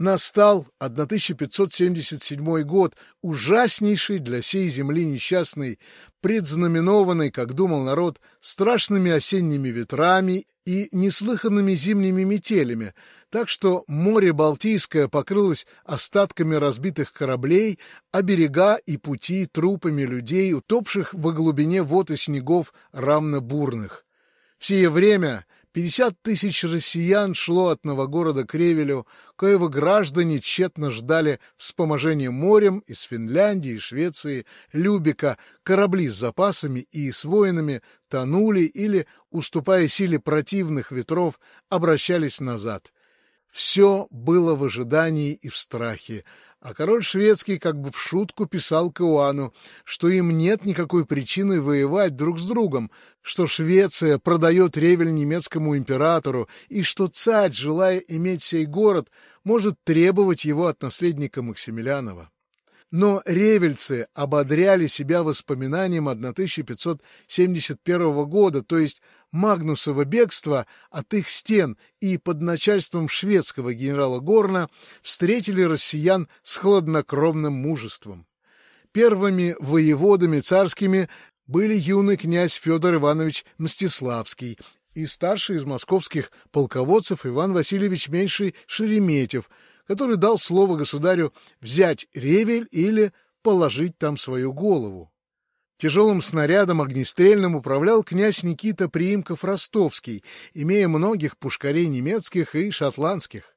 Настал 1577 год, ужаснейший для сей земли несчастный, предзнаменованный, как думал народ, страшными осенними ветрами и неслыханными зимними метелями, так что море Балтийское покрылось остатками разбитых кораблей, а берега и пути трупами людей, утопших во глубине вод и снегов равно-бурных. В сие время Пятьдесят тысяч россиян шло от Новогорода к Ревелю, коего граждане тщетно ждали вспоможения морем из Финляндии, Швеции, Любика, корабли с запасами и с воинами тонули или, уступая силе противных ветров, обращались назад. Все было в ожидании и в страхе, а король шведский как бы в шутку писал к Иоанну, что им нет никакой причины воевать друг с другом, что Швеция продает Ревель немецкому императору и что царь, желая иметь сей город, может требовать его от наследника Максимилианова. Но ревельцы ободряли себя воспоминанием 1571 года, то есть Магнусова бегства от их стен и под начальством шведского генерала Горна встретили россиян с хладнокровным мужеством. Первыми воеводами царскими были юный князь Федор Иванович Мстиславский и старший из московских полководцев Иван Васильевич Меньший Шереметьев, который дал слово государю взять Ревель или положить там свою голову. Тяжелым снарядом огнестрельным управлял князь Никита Приимков-Ростовский, имея многих пушкарей немецких и шотландских.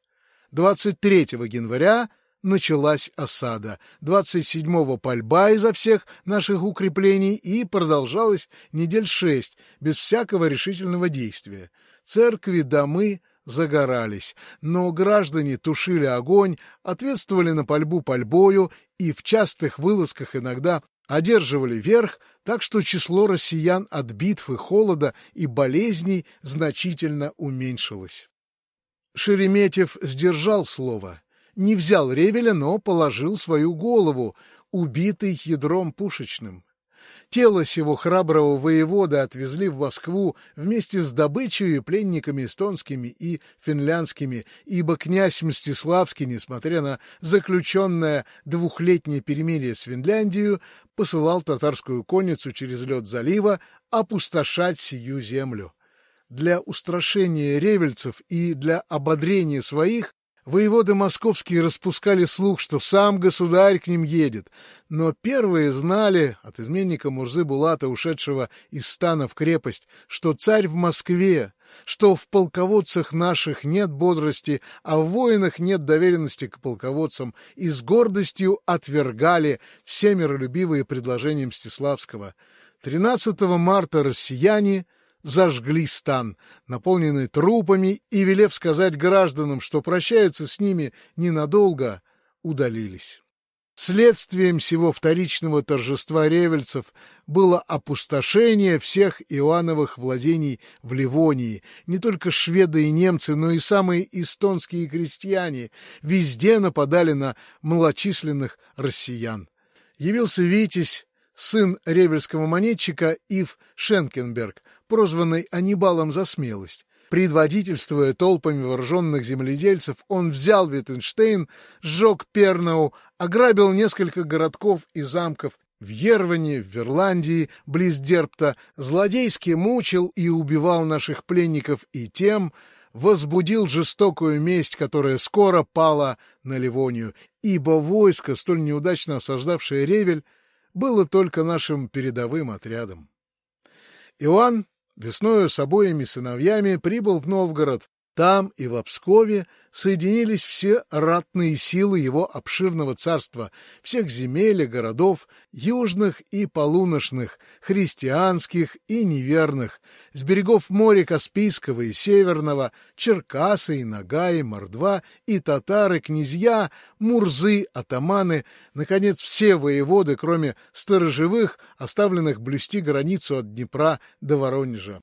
23 января началась осада, 27-го пальба изо всех наших укреплений и продолжалась недель шесть, без всякого решительного действия. Церкви, домы загорались, но граждане тушили огонь, ответствовали на пальбу пальбою и в частых вылазках иногда одерживали верх, так что число россиян от битвы, холода и болезней значительно уменьшилось. Шереметьев сдержал слово, не взял Ревеля, но положил свою голову, убитый ядром пушечным. Тело сего храброго воевода отвезли в Москву вместе с добычей и пленниками эстонскими и финляндскими, ибо князь Мстиславский, несмотря на заключенное двухлетнее перемирие с Финляндией, посылал татарскую конницу через лед залива опустошать сию землю. Для устрашения ревельцев и для ободрения своих Воеводы московские распускали слух, что сам государь к ним едет, но первые знали от изменника Мурзы Булата, ушедшего из стана в крепость, что царь в Москве, что в полководцах наших нет бодрости, а в воинах нет доверенности к полководцам, и с гордостью отвергали все миролюбивые предложения Мстиславского. 13 марта россияне — зажгли стан, наполненный трупами, и, велев сказать гражданам, что прощаются с ними ненадолго, удалились. Следствием всего вторичного торжества ревельцев было опустошение всех Иоанновых владений в Ливонии. Не только шведы и немцы, но и самые эстонские крестьяне везде нападали на малочисленных россиян. Явился Витязь, сын ревельского монетчика Ив Шенкенберг, прозванный Аннибалом за смелость. Предводительствуя толпами вооруженных земледельцев, он взял Виттенштейн, сжег Пернау, ограбил несколько городков и замков в Ерване, в Верландии, близ Дерпта, злодейски мучил и убивал наших пленников и тем возбудил жестокую месть, которая скоро пала на Ливонию, ибо войско, столь неудачно осаждавшее Ревель, было только нашим передовым отрядом. Иоанн весною с обоими сыновьями прибыл в Новгород. Там и в Пскове соединились все ратные силы его обширного царства, всех земель и городов, южных и полуношных, христианских и неверных, с берегов моря Каспийского и Северного, Черкасы и Нагай, Мордва и татары, князья, мурзы, атаманы, наконец, все воеводы, кроме сторожевых, оставленных блюсти границу от Днепра до Воронежа.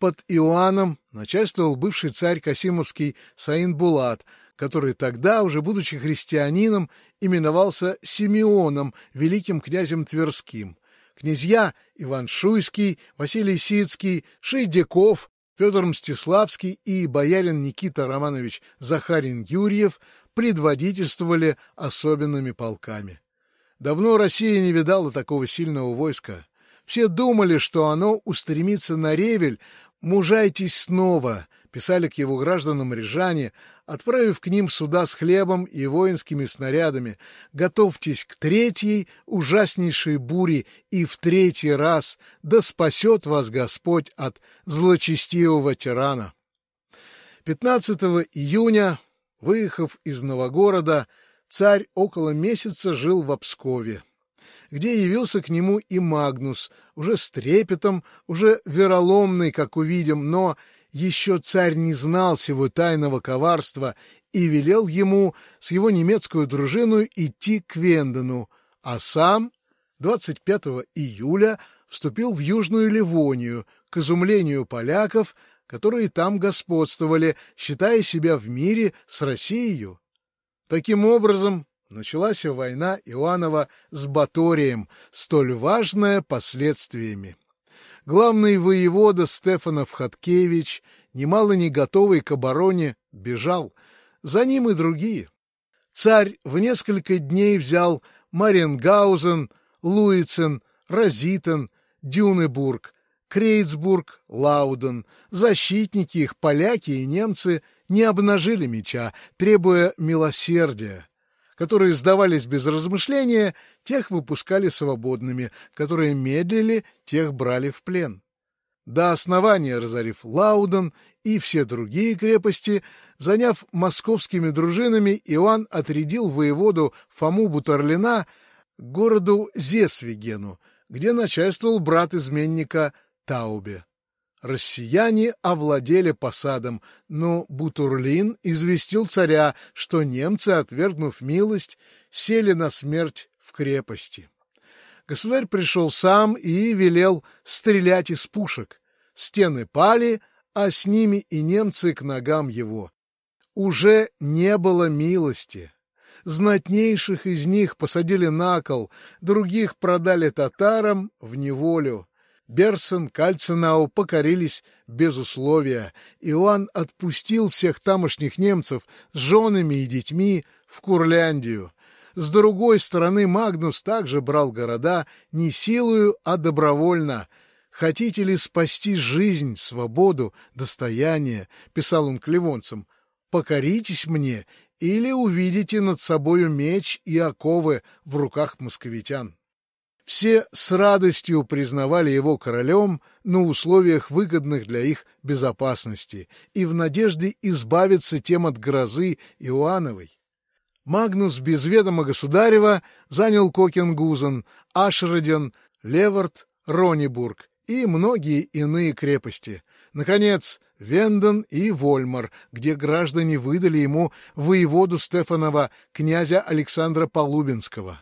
Под Иоанном начальствовал бывший царь Касимовский Саин Булат, который тогда, уже будучи христианином, именовался Симеоном, великим князем Тверским. Князья Иван Шуйский, Василий Сицкий, Шейдяков, Федор Мстиславский и боярин Никита Романович Захарин-Юрьев предводительствовали особенными полками. Давно Россия не видала такого сильного войска. Все думали, что оно устремится на Ревель, мужайтесь снова, писали к его гражданам рижане, отправив к ним суда с хлебом и воинскими снарядами. Готовьтесь к третьей ужаснейшей буре и в третий раз да спасет вас Господь от злочестивого тирана. 15 июня, выехав из Новогорода, царь около месяца жил в Обскове где явился к нему и Магнус, уже с трепетом, уже вероломный, как увидим, но еще царь не знал сего тайного коварства и велел ему с его немецкую дружину идти к Вендену, а сам 25 июля вступил в Южную Ливонию к изумлению поляков, которые там господствовали, считая себя в мире с Россией. Таким образом, началась война Иоаннова с Баторием, столь важная последствиями. Главный воевода Стефанов Хаткевич, немало не готовый к обороне, бежал. За ним и другие. Царь в несколько дней взял Мариенгаузен, Луицен, Розитен, Дюнебург, Крейцбург, Лауден. Защитники их, поляки и немцы, не обнажили меча, требуя милосердия которые сдавались без размышления, тех выпускали свободными, которые медлили, тех брали в плен. До основания разорив Лауден и все другие крепости, заняв московскими дружинами, Иоанн отрядил воеводу Фому Бутарлина к городу Зесвигену, где начальствовал брат изменника Таубе. Россияне овладели посадом, но Бутурлин известил царя, что немцы, отвергнув милость, сели на смерть в крепости. Государь пришел сам и велел стрелять из пушек. Стены пали, а с ними и немцы к ногам его. Уже не было милости. Знатнейших из них посадили на кол, других продали татарам в неволю. Берсон, Кальцинау покорились без условия. Иоанн отпустил всех тамошних немцев с женами и детьми в Курляндию. С другой стороны, Магнус также брал города не силою, а добровольно. «Хотите ли спасти жизнь, свободу, достояние?» — писал он к ливонцам. «Покоритесь мне, или увидите над собою меч и оковы в руках московитян». Все с радостью признавали его королем на условиях, выгодных для их безопасности, и в надежде избавиться тем от грозы Иоанновой. Магнус без ведома государева занял Кокенгузен, Ашраден, Леворт, Ронибург и многие иные крепости. Наконец, Венден и Вольмар, где граждане выдали ему воеводу Стефанова князя Александра Полубинского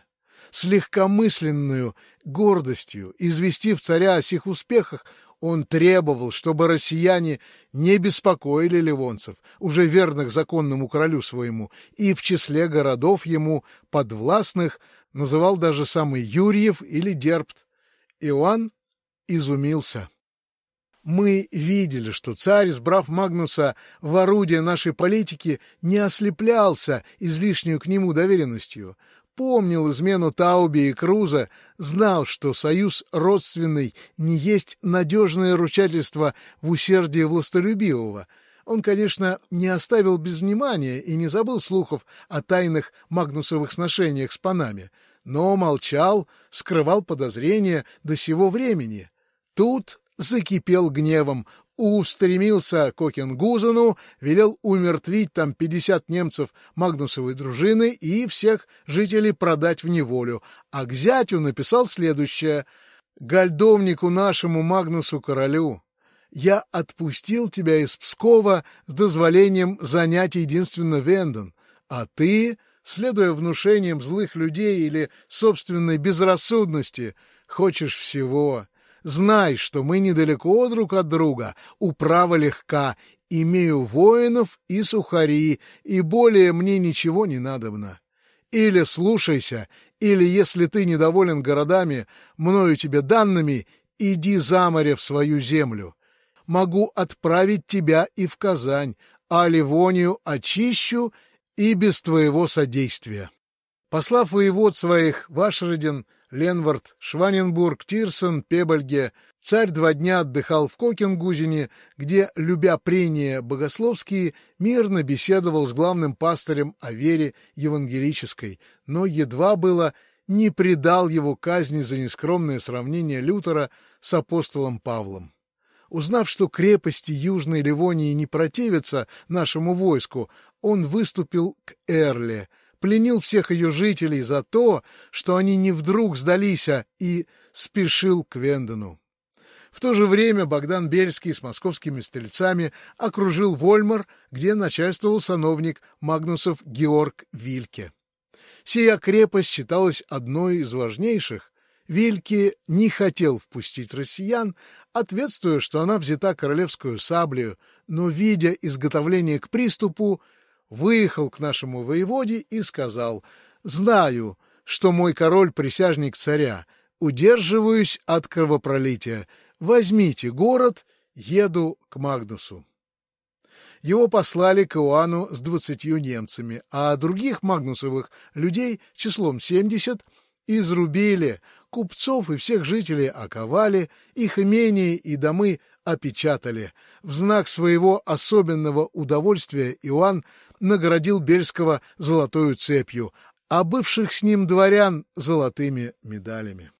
с легкомысленную гордостью, известив царя о сих успехах, он требовал, чтобы россияне не беспокоили ливонцев, уже верных законному королю своему, и в числе городов ему подвластных называл даже самый Юрьев или Дербт. Иоанн изумился. Мы видели, что царь, сбрав Магнуса в орудие нашей политики, не ослеплялся излишнюю к нему доверенностью помнил измену Тауби и Круза, знал, что союз родственный не есть надежное ручательство в усердии властолюбивого. Он, конечно, не оставил без внимания и не забыл слухов о тайных магнусовых сношениях с панами, но молчал, скрывал подозрения до сего времени. Тут закипел гневом, устремился к Окенгузену, велел умертвить там пятьдесят немцев Магнусовой дружины и всех жителей продать в неволю, а к зятю написал следующее. «Гольдовнику нашему Магнусу королю, я отпустил тебя из Пскова с дозволением занять единственно Венден, а ты, следуя внушениям злых людей или собственной безрассудности, хочешь всего» Знай, что мы недалеко друг от друга, управа легка, имею воинов и сухари, и более мне ничего не надобно. Или слушайся, или, если ты недоволен городами, мною тебе данными, иди за море в свою землю. могу отправить тебя и в Казань, а Ливонию очищу и без твоего содействия. Послав воевод своих Вашреден, Ленвард, Шваненбург, Тирсон, Пебальге, царь два дня отдыхал в Кокенгузине, где, любя прения богословские, мирно беседовал с главным пастырем о вере евангелической, но едва было не предал его казни за нескромное сравнение Лютера с апостолом Павлом. Узнав, что крепости Южной Ливонии не противятся нашему войску, он выступил к Эрле, пленил всех ее жителей за то, что они не вдруг сдались, а и спешил к Вендену. В то же время Богдан Бельский с московскими стрельцами окружил Вольмар, где начальствовал сановник Магнусов Георг Вильке. Сия крепость считалась одной из важнейших. Вильке не хотел впустить россиян, ответствуя, что она взята королевскую саблею, но, видя изготовление к приступу, выехал к нашему воеводе и сказал «Знаю, что мой король — присяжник царя, удерживаюсь от кровопролития. Возьмите город, еду к Магнусу». Его послали к Иоанну с двадцатью немцами, а других магнусовых людей числом семьдесят изрубили, купцов и всех жителей оковали, их имения и домы опечатали. В знак своего особенного удовольствия Иоанн наградил Бельского золотою цепью, а бывших с ним дворян — золотыми медалями.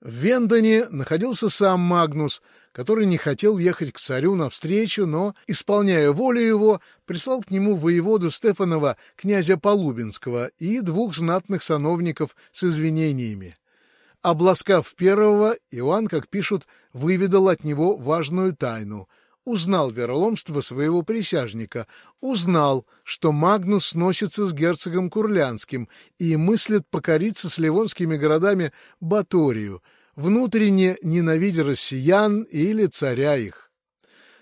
В Вендоне находился сам Магнус, который не хотел ехать к царю навстречу, но, исполняя волю его, прислал к нему воеводу Стефанова, князя Полубинского, и двух знатных сановников с извинениями. Обласкав первого, Иоанн, как пишут, выведал от него важную тайну — узнал вероломство своего присяжника, узнал, что Магнус носится с герцогом Курлянским и мыслит покориться с ливонскими городами Баторию, внутренне ненавидя россиян или царя их.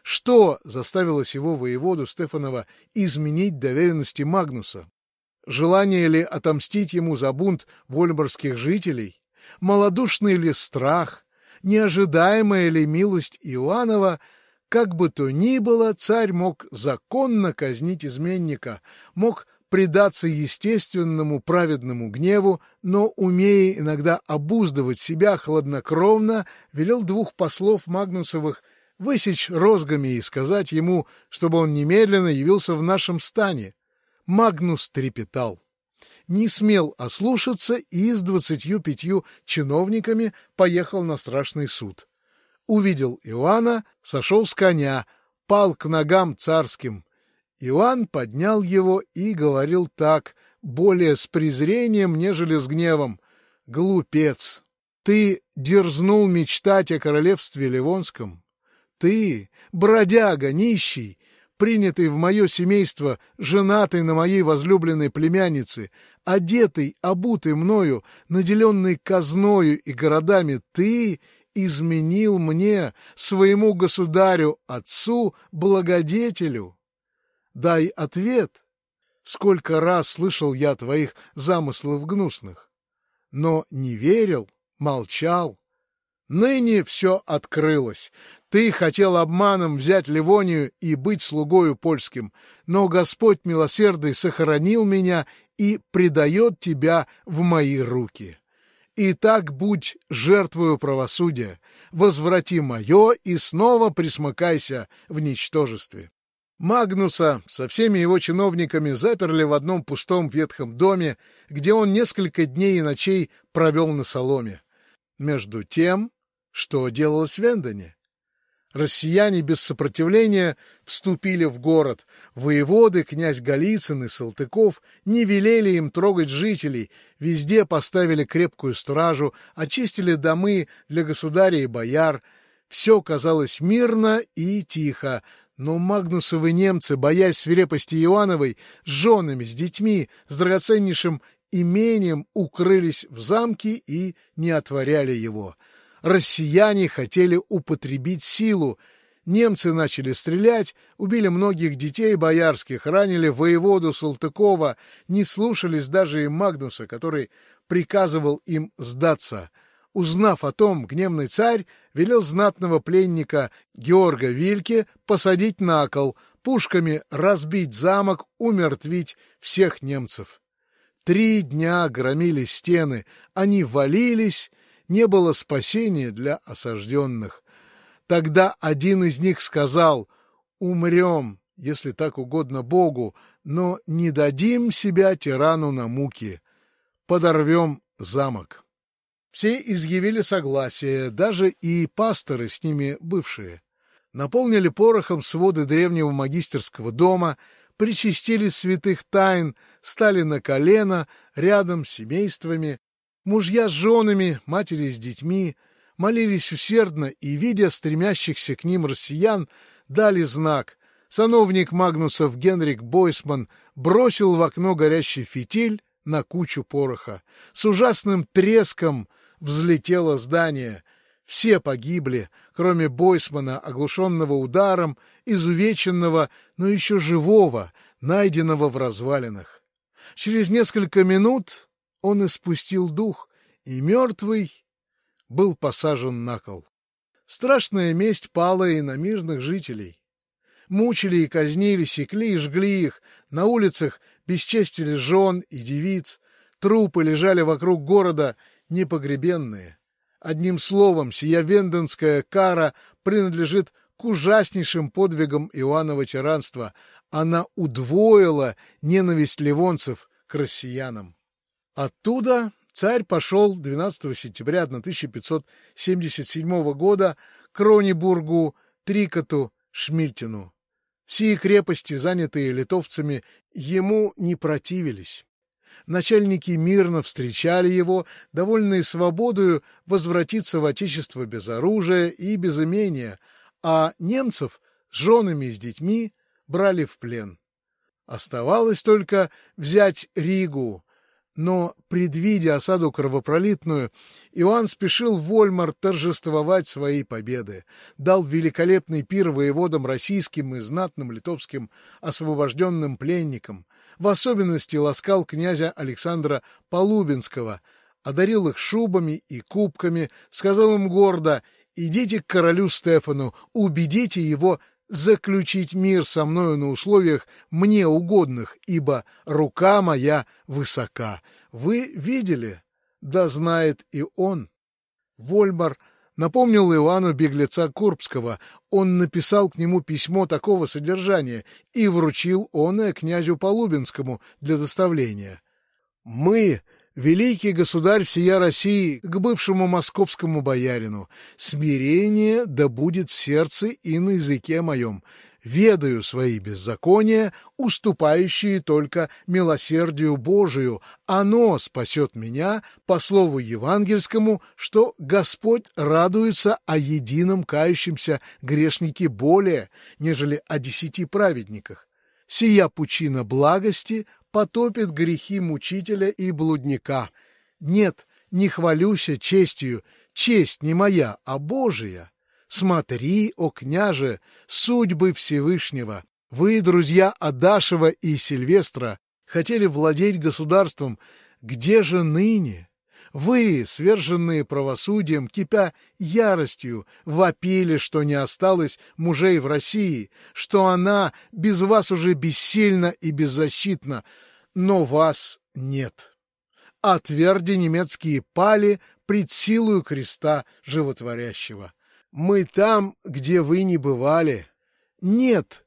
Что заставило сего воеводу Стефанова изменить доверенности Магнуса? Желание ли отомстить ему за бунт вольмарских жителей? Малодушный ли страх? Неожидаемая ли милость Иоаннова — как бы то ни было, царь мог законно казнить изменника, мог предаться естественному праведному гневу, но, умея иногда обуздывать себя хладнокровно, велел двух послов Магнусовых высечь розгами и сказать ему, чтобы он немедленно явился в нашем стане. Магнус трепетал. Не смел ослушаться и с двадцатью пятью чиновниками поехал на страшный суд увидел Иоанна, сошел с коня, пал к ногам царским. Иоанн поднял его и говорил так, более с презрением, нежели с гневом. «Глупец! Ты дерзнул мечтать о королевстве Ливонском? Ты, бродяга, нищий, принятый в мое семейство, женатый на моей возлюбленной племяннице, одетый, обутый мною, наделенный казною и городами, ты изменил мне, своему государю, отцу, благодетелю? Дай ответ. Сколько раз слышал я твоих замыслов гнусных, но не верил, молчал. Ныне все открылось. Ты хотел обманом взять Ливонию и быть слугою польским, но Господь милосердный сохранил меня и предает тебя в мои руки. И так будь жертвою правосудия, возврати мое и снова присмыкайся в ничтожестве. Магнуса со всеми его чиновниками заперли в одном пустом ветхом доме, где он несколько дней и ночей провел на соломе. Между тем, что делалось в Вендоне? Россияне без сопротивления вступили в город. Воеводы, князь Голицын и Салтыков не велели им трогать жителей, везде поставили крепкую стражу, очистили домы для государя и бояр. Все казалось мирно и тихо, но Магнусовы немцы, боясь свирепости Иоанновой, с женами, с детьми, с драгоценнейшим имением укрылись в замке и не отворяли его — россияне хотели употребить силу. Немцы начали стрелять, убили многих детей боярских, ранили воеводу Салтыкова, не слушались даже и Магнуса, который приказывал им сдаться. Узнав о том, гневный царь велел знатного пленника Георга Вильке посадить на кол, пушками разбить замок, умертвить всех немцев. Три дня громили стены, они валились, не было спасения для осажденных. Тогда один из них сказал «Умрем, если так угодно Богу, но не дадим себя тирану на муки, подорвем замок». Все изъявили согласие, даже и пасторы с ними бывшие. Наполнили порохом своды древнего магистерского дома, причастили святых тайн, стали на колено рядом с семействами, мужья с женами, матери с детьми, молились усердно и, видя стремящихся к ним россиян, дали знак. Сановник Магнусов Генрик Бойсман бросил в окно горящий фитиль на кучу пороха. С ужасным треском взлетело здание. Все погибли, кроме Бойсмана, оглушенного ударом, изувеченного, но еще живого, найденного в развалинах. Через несколько минут он испустил дух, и мертвый был посажен на кол. Страшная месть пала и на мирных жителей. Мучили и казнили, секли и жгли их, на улицах бесчестили жен и девиц, трупы лежали вокруг города непогребенные. Одним словом, сия венденская кара принадлежит к ужаснейшим подвигам Иоаннова тиранства. Она удвоила ненависть ливонцев к россиянам. Оттуда царь пошел 12 сентября 1577 года к Ронебургу, Трикоту, Шмильтину. Сии крепости, занятые литовцами, ему не противились. Начальники мирно встречали его, довольные свободою возвратиться в Отечество без оружия и без имения, а немцев с женами и с детьми брали в плен. Оставалось только взять Ригу, но, предвидя осаду кровопролитную, Иоанн спешил в Вольмар торжествовать свои победы, дал великолепный пир воеводам российским и знатным литовским освобожденным пленникам, в особенности ласкал князя Александра Полубинского, одарил их шубами и кубками, сказал им гордо «Идите к королю Стефану, убедите его заключить мир со мною на условиях мне угодных, ибо рука моя высока. Вы видели? Да знает и он. Вольмар напомнил Иоанну беглеца Курбского. Он написал к нему письмо такого содержания и вручил оное князю Полубинскому для доставления. «Мы, великий государь всея России, к бывшему московскому боярину, смирение да будет в сердце и на языке моем, ведаю свои беззакония, уступающие только милосердию Божию. Оно спасет меня по слову евангельскому, что Господь радуется о едином кающемся грешнике более, нежели о десяти праведниках. Сия пучина благости потопит грехи мучителя и блудника. Нет, не хвалюся честью, честь не моя, а Божия. Смотри, о княже, судьбы Всевышнего. Вы, друзья Адашева и Сильвестра, хотели владеть государством. Где же ныне? Вы, сверженные правосудием, кипя яростью, вопили, что не осталось мужей в России, что она без вас уже бессильна и беззащитна, но вас нет. А тверди немецкие пали пред силою креста животворящего. Мы там, где вы не бывали. Нет,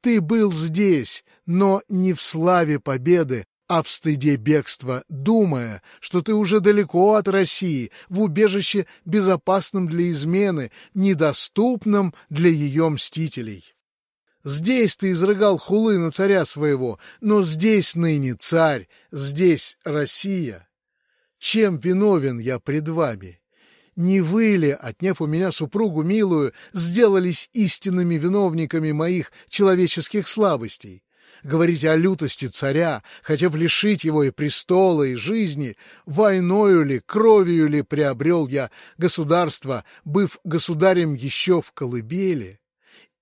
ты был здесь, но не в славе победы, а в стыде бегства, думая, что ты уже далеко от России, в убежище безопасном для измены, недоступном для ее мстителей. Здесь ты изрыгал хулы на царя своего, но здесь ныне царь, здесь Россия. Чем виновен я пред вами? Не вы ли, отняв у меня супругу милую, сделались истинными виновниками моих человеческих слабостей? Говорите о лютости царя, хотев лишить его и престола, и жизни, войною ли, кровью ли приобрел я государство, быв государем еще в колыбели?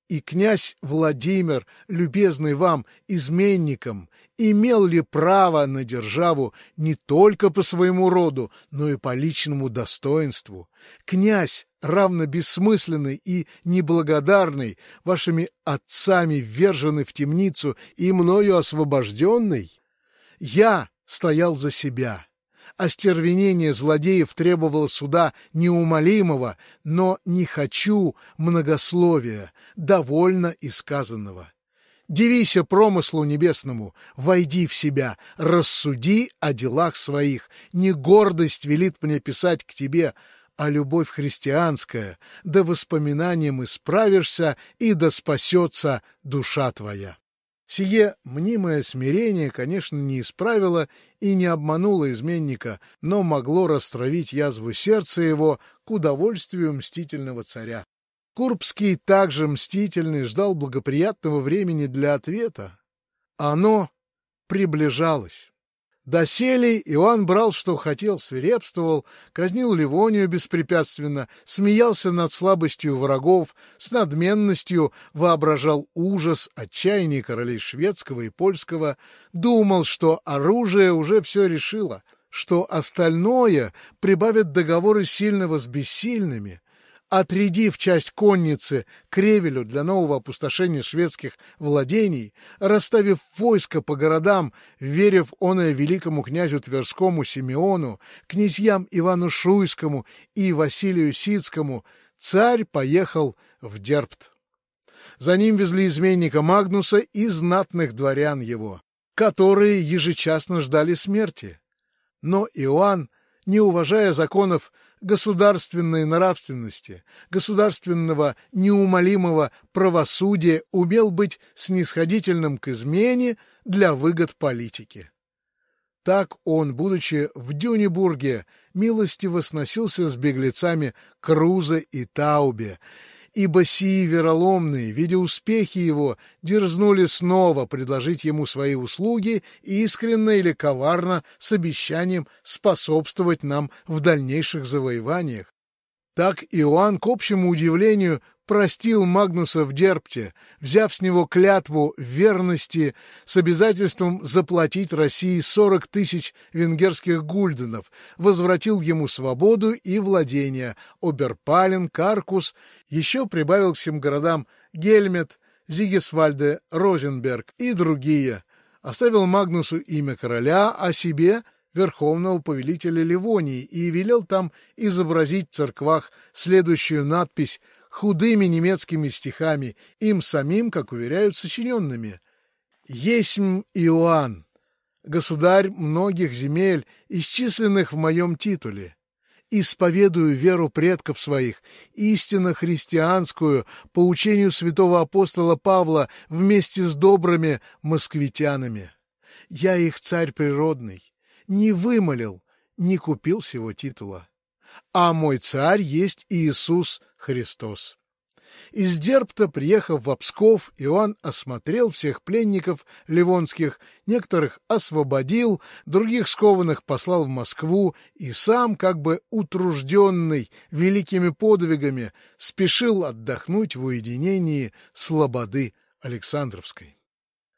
И князь Владимир, любезный вам, изменником, имел ли право на державу не только по своему роду, но и по личному достоинству? Князь, равно бессмысленный и неблагодарный, вашими отцами вверженный в темницу и мною освобожденный? Я стоял за себя. Остервенение злодеев требовало суда неумолимого, но не хочу многословия, довольно и сказанного. Дивися промыслу небесному, войди в себя, рассуди о делах своих. Не гордость велит мне писать к тебе, а любовь христианская, да воспоминанием исправишься, и да спасется душа твоя. Сие мнимое смирение, конечно, не исправило и не обмануло изменника, но могло растравить язву сердца его к удовольствию мстительного царя. Курбский также мстительный ждал благоприятного времени для ответа. Оно приближалось. Досели Иоанн брал, что хотел, свирепствовал, казнил Ливонию беспрепятственно, смеялся над слабостью врагов, с надменностью воображал ужас, отчаяние королей шведского и польского, думал, что оружие уже все решило, что остальное прибавят договоры сильного с бессильными, отрядив часть конницы к Ревелю для нового опустошения шведских владений, расставив войско по городам, верив оное великому князю Тверскому Симеону, князьям Ивану Шуйскому и Василию Сицкому, царь поехал в Дерпт. За ним везли изменника Магнуса и знатных дворян его, которые ежечасно ждали смерти. Но Иоанн, не уважая законов государственной нравственности, государственного неумолимого правосудия умел быть снисходительным к измене для выгод политики. Так он, будучи в Дюнебурге, милостиво сносился с беглецами Крузе и Таубе, ибо сии вероломные, видя успехи его, дерзнули снова предложить ему свои услуги искренно или коварно с обещанием способствовать нам в дальнейших завоеваниях. Так Иоанн, к общему удивлению, простил Магнуса в Дерпте, взяв с него клятву верности с обязательством заплатить России сорок тысяч венгерских гульденов, возвратил ему свободу и владения, Оберпален, Каркус, еще прибавил к всем городам Гельмет, Зигесвальде, Розенберг и другие, оставил Магнусу имя короля, а себе — верховного повелителя Ливонии и велел там изобразить в церквах следующую надпись худыми немецкими стихами, им самим, как уверяют, сочиненными. «Есмь Иоанн, государь многих земель, исчисленных в моем титуле. Исповедую веру предков своих, истинно христианскую, по учению святого апостола Павла вместе с добрыми москвитянами. Я их царь природный, не вымолил, не купил сего титула а мой царь есть Иисус Христос. Из Дерпта, приехав в Псков, Иоанн осмотрел всех пленников ливонских, некоторых освободил, других скованных послал в Москву и сам, как бы утружденный великими подвигами, спешил отдохнуть в уединении слободы Александровской.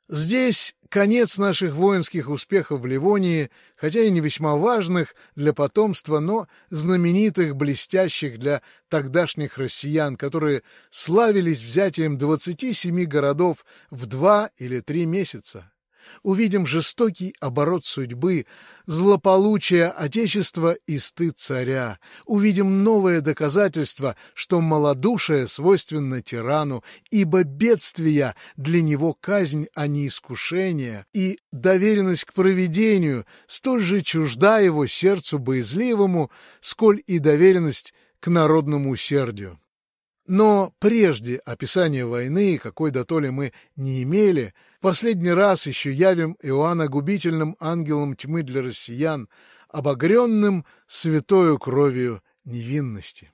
Здесь конец наших воинских успехов в Ливонии, хотя и не весьма важных для потомства, но знаменитых, блестящих для тогдашних россиян, которые славились взятием 27 городов в два или три месяца увидим жестокий оборот судьбы, злополучие Отечества и стыд царя, увидим новое доказательство, что малодушие свойственно тирану, ибо бедствия для него казнь, а не искушение, и доверенность к провидению столь же чужда его сердцу боязливому, сколь и доверенность к народному усердию. Но прежде описания войны, какой дотоле мы не имели, последний раз еще явим Иоанна губительным ангелом тьмы для россиян, обогренным святою кровью невинности.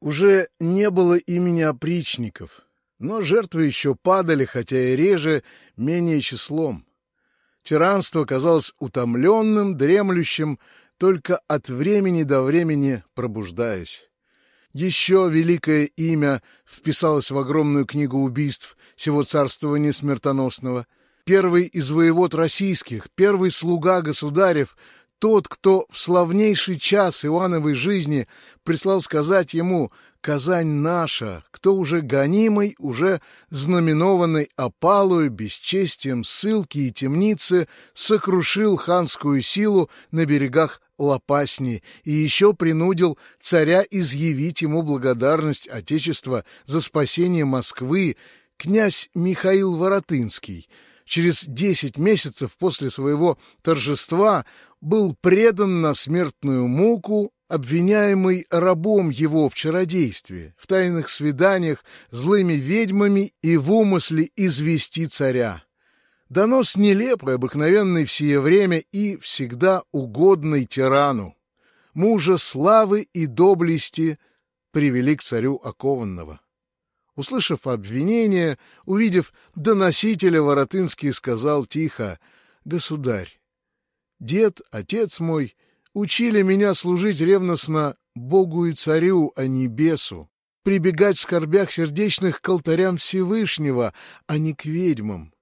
Уже не было имени опричников, но жертвы еще падали, хотя и реже, менее числом. Тиранство казалось утомленным, дремлющим, только от времени до времени пробуждаясь. Еще великое имя вписалось в огромную книгу убийств всего царствования смертоносного. Первый из воевод российских, первый слуга государев, тот, кто в славнейший час Ивановой жизни прислал сказать ему «Казань наша», кто уже гонимый, уже знаменованный опалою, бесчестием, ссылки и темницы, сокрушил ханскую силу на берегах Лопасни и еще принудил царя изъявить ему благодарность Отечества за спасение Москвы, князь Михаил Воротынский, через десять месяцев после своего торжества был предан на смертную муку, обвиняемый рабом его в чародействе, в тайных свиданиях, злыми ведьмами и в умысле извести царя. Донос нелепый, обыкновенный в сие время и всегда угодный тирану. Мужа славы и доблести привели к царю окованного. Услышав обвинение, увидев доносителя, Воротынский сказал тихо, «Государь, дед, отец мой, учили меня служить ревностно Богу и Царю, а не бесу, прибегать в скорбях сердечных к алтарям Всевышнего, а не к ведьмам.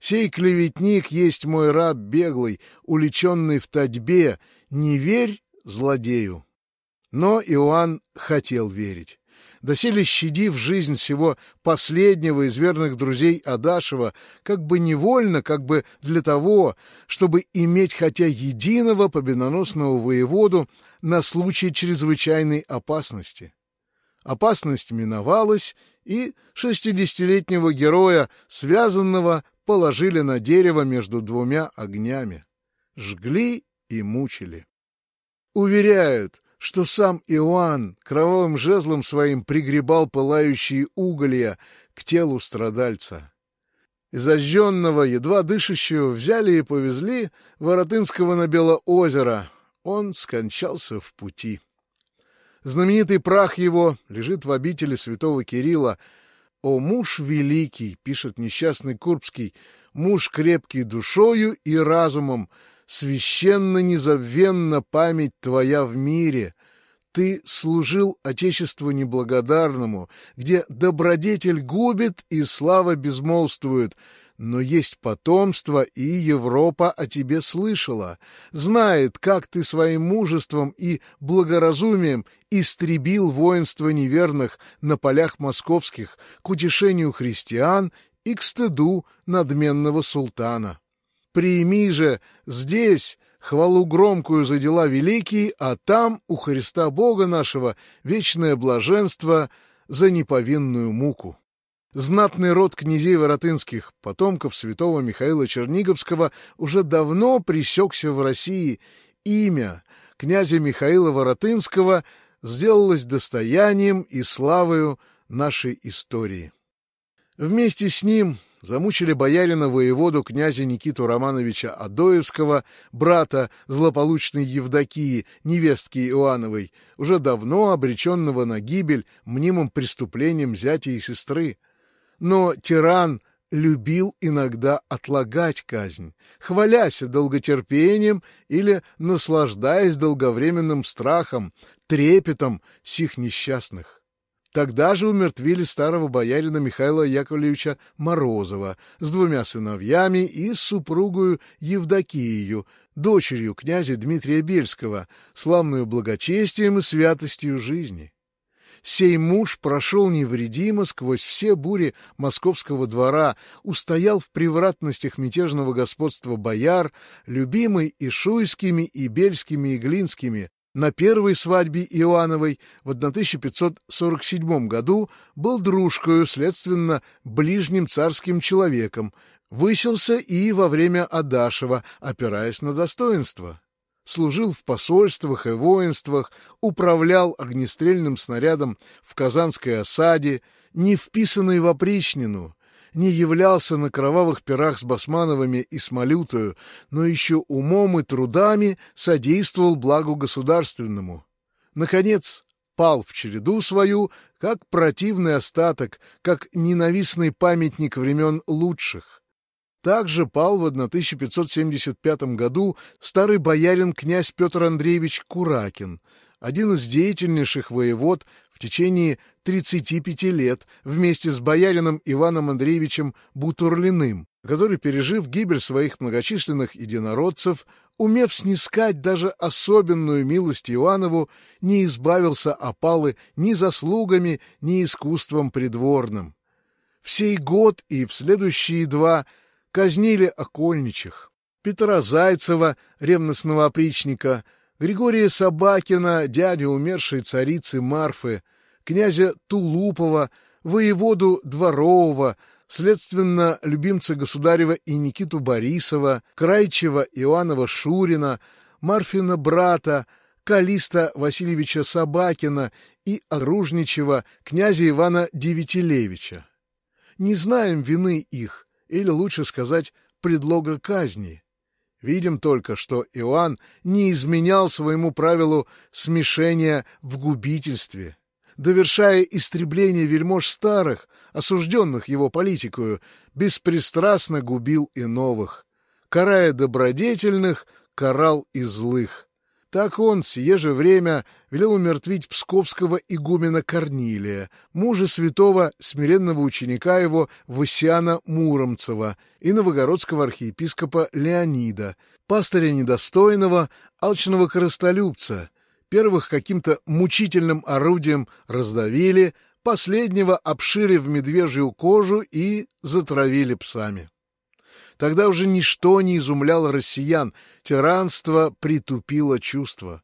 Сей клеветник есть мой раб беглый, уличенный в татьбе, не верь злодею. Но Иоанн хотел верить. Доселе щадив жизнь всего последнего из верных друзей Адашева, как бы невольно, как бы для того, чтобы иметь хотя единого победоносного воеводу на случай чрезвычайной опасности. Опасность миновалась, и шестидесятилетнего героя, связанного положили на дерево между двумя огнями. Жгли и мучили. Уверяют, что сам Иоанн кровавым жезлом своим пригребал пылающие уголья к телу страдальца. И зажженного, едва дышащего, взяли и повезли Воротынского на Белоозеро. Он скончался в пути. Знаменитый прах его лежит в обители святого Кирилла, «О муж великий», — пишет несчастный Курбский, — «муж крепкий душою и разумом, священно незабвенна память твоя в мире. Ты служил Отечеству неблагодарному, где добродетель губит и слава безмолвствует, но есть потомство, и Европа о тебе слышала, знает, как ты своим мужеством и благоразумием истребил воинство неверных на полях московских к утешению христиан и к стыду надменного султана. Прими же здесь хвалу громкую за дела великие, а там у Христа Бога нашего вечное блаженство за неповинную муку. Знатный род князей Воротынских, потомков святого Михаила Черниговского, уже давно пресекся в России. Имя князя Михаила Воротынского сделалось достоянием и славою нашей истории. Вместе с ним замучили боярина воеводу князя Никиту Романовича Адоевского, брата злополучной Евдокии, невестки Иоанновой, уже давно обреченного на гибель мнимым преступлением зятя и сестры. Но тиран любил иногда отлагать казнь, хвалясь долготерпением или наслаждаясь долговременным страхом, трепетом сих несчастных. Тогда же умертвили старого боярина Михаила Яковлевича Морозова с двумя сыновьями и с супругою Евдокией, дочерью князя Дмитрия Бельского, славную благочестием и святостью жизни сей муж прошел невредимо сквозь все бури московского двора, устоял в превратностях мятежного господства бояр, любимый и шуйскими, и бельскими, и глинскими. На первой свадьбе Иоанновой в 1547 году был дружкою, следственно, ближним царским человеком, выселся и во время Адашева, опираясь на достоинство служил в посольствах и воинствах, управлял огнестрельным снарядом в Казанской осаде, не вписанный в опричнину, не являлся на кровавых пирах с Басмановыми и Смолютою, но еще умом и трудами содействовал благу государственному. Наконец, пал в череду свою, как противный остаток, как ненавистный памятник времен лучших. Также пал в 1575 году старый боярин князь Петр Андреевич Куракин, один из деятельнейших воевод в течение 35 лет вместе с боярином Иваном Андреевичем Бутурлиным, который, пережив гибель своих многочисленных единородцев, умев снискать даже особенную милость Иоаннову, не избавился опалы ни заслугами, ни искусством придворным. В сей год и в следующие два казнили окольничих. Петра Зайцева, ревностного опричника, Григория Собакина, дядя умершей царицы Марфы, князя Тулупова, воеводу Дворового, следственно, любимца государева и Никиту Борисова, Крайчева Иоаннова Шурина, Марфина брата, Калиста Васильевича Собакина и Оружничева князя Ивана Девятилевича. Не знаем вины их, или лучше сказать, предлога казни. Видим только, что Иоанн не изменял своему правилу смешения в губительстве. Довершая истребление вельмож старых, осужденных его политикою, беспристрастно губил и новых. Карая добродетельных, карал и злых. Так он в сие же время велел умертвить псковского игумена Корнилия, мужа святого смиренного ученика его Васиана Муромцева и новогородского архиепископа Леонида, пастыря недостойного, алчного коростолюбца. Первых каким-то мучительным орудием раздавили, последнего обшили в медвежью кожу и затравили псами. Тогда уже ничто не изумляло россиян, тиранство притупило чувства.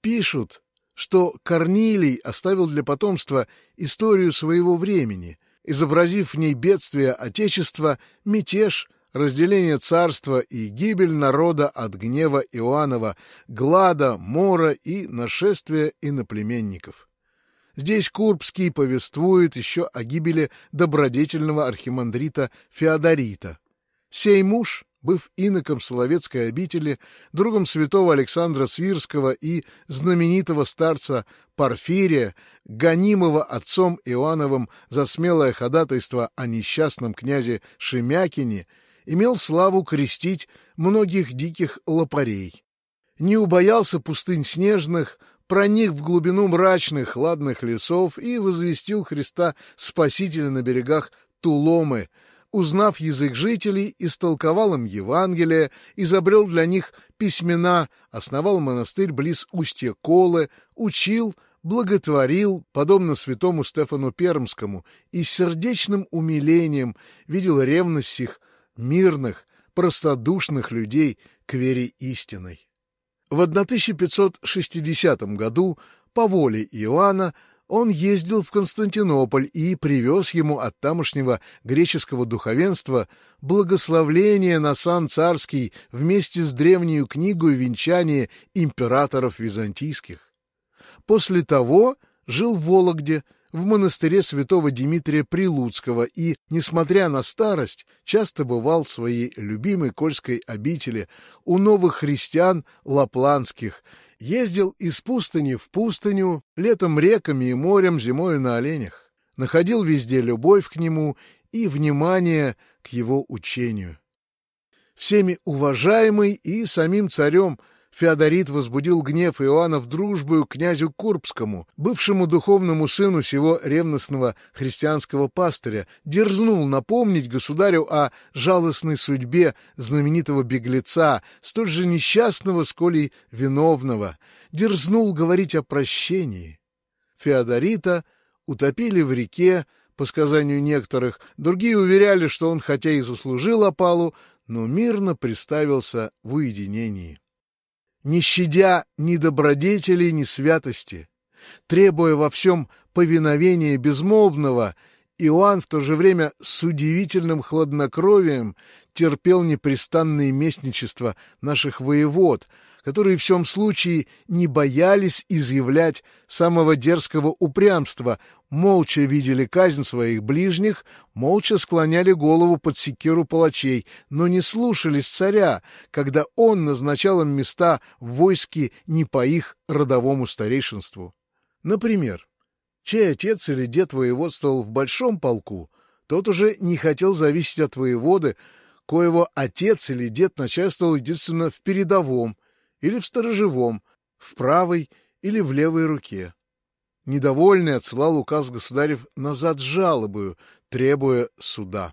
Пишут, что Корнилий оставил для потомства историю своего времени, изобразив в ней бедствие Отечества, мятеж, разделение царства и гибель народа от гнева Иоаннова, глада, мора и нашествия иноплеменников. Здесь Курбский повествует еще о гибели добродетельного архимандрита Феодорита. Сей муж, быв иноком Соловецкой обители, другом святого Александра Свирского и знаменитого старца Порфирия, гонимого отцом Иоанновым за смелое ходатайство о несчастном князе Шемякине, имел славу крестить многих диких лопарей. Не убоялся пустынь снежных, проник в глубину мрачных, ладных лесов и возвестил Христа Спасителя на берегах Туломы, узнав язык жителей, истолковал им Евангелие, изобрел для них письмена, основал монастырь близ устья Колы, учил, благотворил, подобно святому Стефану Пермскому, и с сердечным умилением видел ревность их мирных, простодушных людей к вере истинной. В 1560 году по воле Иоанна он ездил в Константинополь и привез ему от тамошнего греческого духовенства благословление на сан царский вместе с древнюю книгой венчания императоров византийских. После того жил в Вологде, в монастыре святого Дмитрия Прилуцкого и, несмотря на старость, часто бывал в своей любимой Кольской обители у новых христиан лапландских – Ездил из пустыни в пустыню, летом реками и морем, зимой на оленях. Находил везде любовь к нему и внимание к его учению. Всеми уважаемый и самим царем Феодорит возбудил гнев Иоанна в дружбу князю Курбскому, бывшему духовному сыну сего ревностного христианского пастыря, дерзнул напомнить государю о жалостной судьбе знаменитого беглеца, столь же несчастного, сколь и виновного, дерзнул говорить о прощении. Феодорита утопили в реке, по сказанию некоторых, другие уверяли, что он хотя и заслужил опалу, но мирно приставился в уединении не щадя ни добродетели, ни святости, требуя во всем повиновения безмолвного, Иоанн в то же время с удивительным хладнокровием терпел непрестанные местничества наших воевод, которые в всем случае не боялись изъявлять самого дерзкого упрямства, молча видели казнь своих ближних, молча склоняли голову под секиру палачей, но не слушались царя, когда он назначал им места в войске не по их родовому старейшинству. Например, чей отец или дед воеводствовал в большом полку, тот уже не хотел зависеть от воеводы, коего отец или дед начальствовал единственно в передовом или в сторожевом, в правой или в левой руке. Недовольный отсылал указ государев назад с жалобою, требуя суда.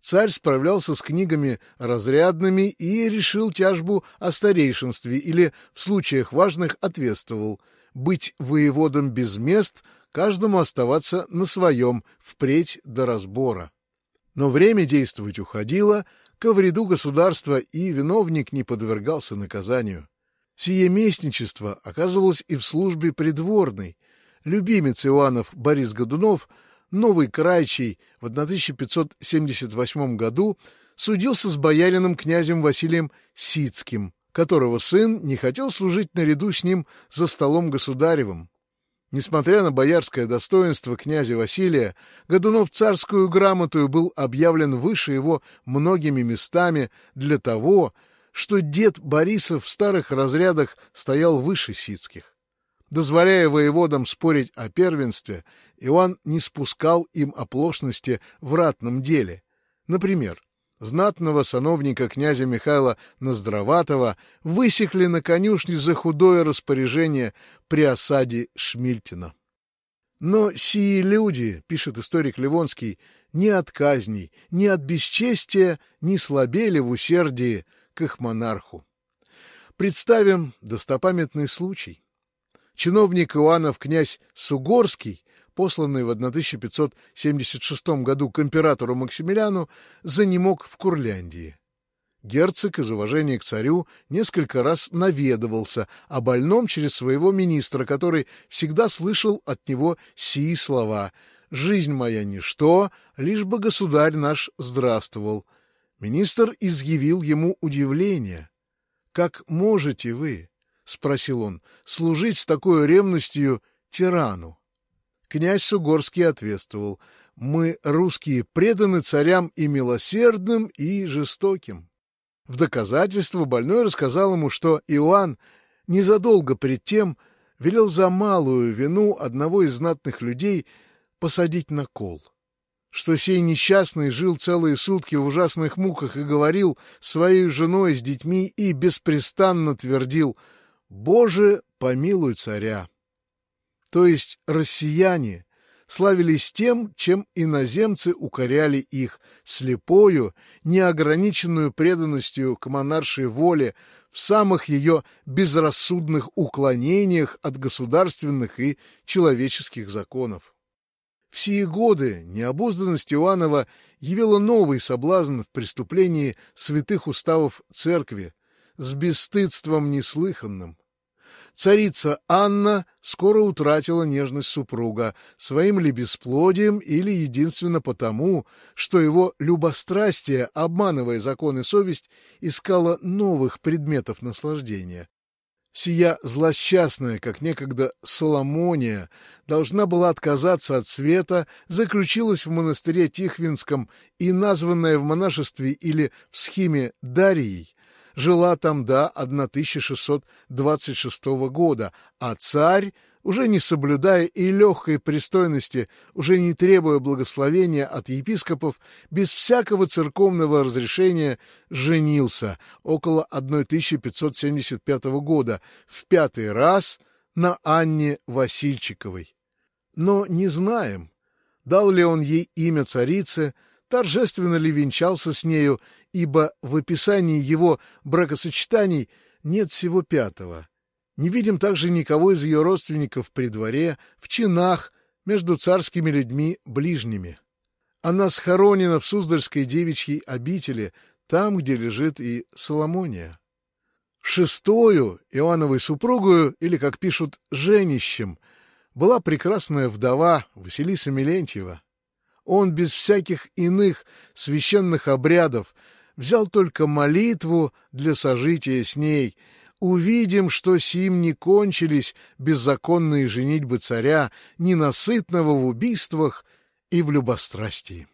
Царь справлялся с книгами разрядными и решил тяжбу о старейшинстве или, в случаях важных, ответствовал быть воеводом без мест, каждому оставаться на своем, впредь до разбора. Но время действовать уходило, ко вреду государства, и виновник не подвергался наказанию. Сие местничество оказывалось и в службе придворной. Любимец Иоаннов Борис Годунов, новый крайчий, в 1578 году судился с боярином князем Василием Сицким, которого сын не хотел служить наряду с ним за столом государевым. Несмотря на боярское достоинство князя Василия, Годунов царскую грамоту был объявлен выше его многими местами для того, что дед Борисов в старых разрядах стоял выше ситских. Дозволяя воеводам спорить о первенстве, Иоанн не спускал им оплошности в ратном деле. Например, знатного сановника князя Михаила Ноздроватого высекли на конюшне за худое распоряжение при осаде Шмильтина. Но сии люди, пишет историк Ливонский, ни от казней, ни от бесчестия не слабели в усердии к их монарху. Представим достопамятный случай. Чиновник Иоаннов князь Сугорский посланный в 1576 году к императору Максимилиану, занемог в Курляндии. Герцог из уважения к царю несколько раз наведывался о больном через своего министра, который всегда слышал от него сии слова «Жизнь моя ничто, лишь бы государь наш здравствовал». Министр изъявил ему удивление. «Как можете вы, — спросил он, — служить с такой ревностью тирану?» Князь Сугорский ответствовал, «Мы, русские, преданы царям и милосердным, и жестоким». В доказательство больной рассказал ему, что Иоанн незадолго пред тем велел за малую вину одного из знатных людей посадить на кол. Что сей несчастный жил целые сутки в ужасных муках и говорил своей женой с детьми и беспрестанно твердил «Боже, помилуй царя». То есть россияне славились тем, чем иноземцы укоряли их, слепою, неограниченную преданностью к монаршей воле в самых ее безрассудных уклонениях от государственных и человеческих законов. В сие годы необузданность Иоаннова явила новый соблазн в преступлении святых уставов церкви с бесстыдством неслыханным. Царица Анна скоро утратила нежность супруга, своим ли бесплодием или единственно потому, что его любострастие, обманывая закон и совесть, искало новых предметов наслаждения. Сия злосчастная, как некогда Соломония, должна была отказаться от света, заключилась в монастыре Тихвинском и, названная в монашестве или в схиме Дарией, жила там до 1626 года, а царь, уже не соблюдая и легкой пристойности, уже не требуя благословения от епископов, без всякого церковного разрешения женился около 1575 года в пятый раз на Анне Васильчиковой. Но не знаем, дал ли он ей имя царицы, торжественно ли венчался с нею ибо в описании его бракосочетаний нет всего пятого. Не видим также никого из ее родственников при дворе, в чинах, между царскими людьми ближними. Она схоронена в Суздальской девичьей обители, там, где лежит и Соломония. Шестою Иоанновой супругою, или, как пишут, женищем, была прекрасная вдова Василиса Милентьева. Он без всяких иных священных обрядов взял только молитву для сожития с ней. Увидим, что сим не кончились беззаконные женитьбы царя, ненасытного в убийствах и в любострастии.